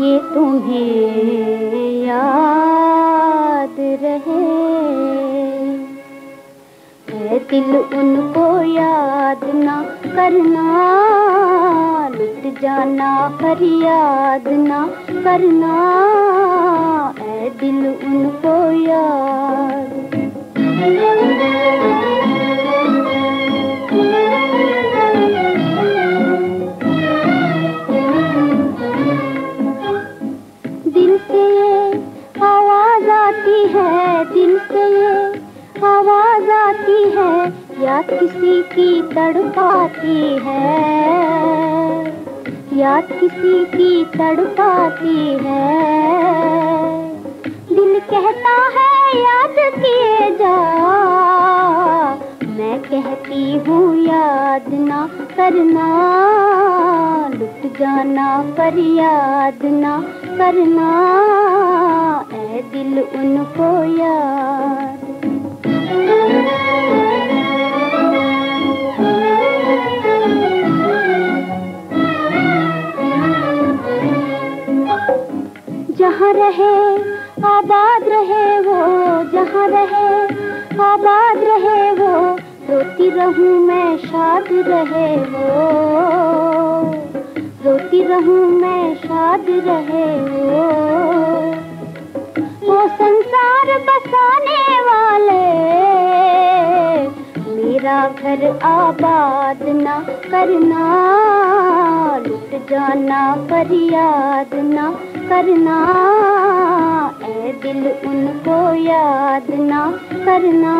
ये तुम्हें याद रहे। ए दिल उनको याद ना करना, लुट जाना, फरियाद ना करना। है दिल से ये आवाज़ आती है, या किसी की तड़पाती है। या किसी की तड़पाती है। दिल कहता है, याद किए जा। मैं कहती हूँ, याद ना करना। लुट जाना पर याद ना करना। उनको याद। जहाँ रहे, आबाद रहे वो, जहाँ रहे, आबाद रहे वो, रोती रहूँ मैं, शाद रहे वो। रोती रहूँ मैं, शाद रहे वो। घर आबाद ना करना, लुट जाना पर याद ना करना। ऐ दिल उनको याद ना करना।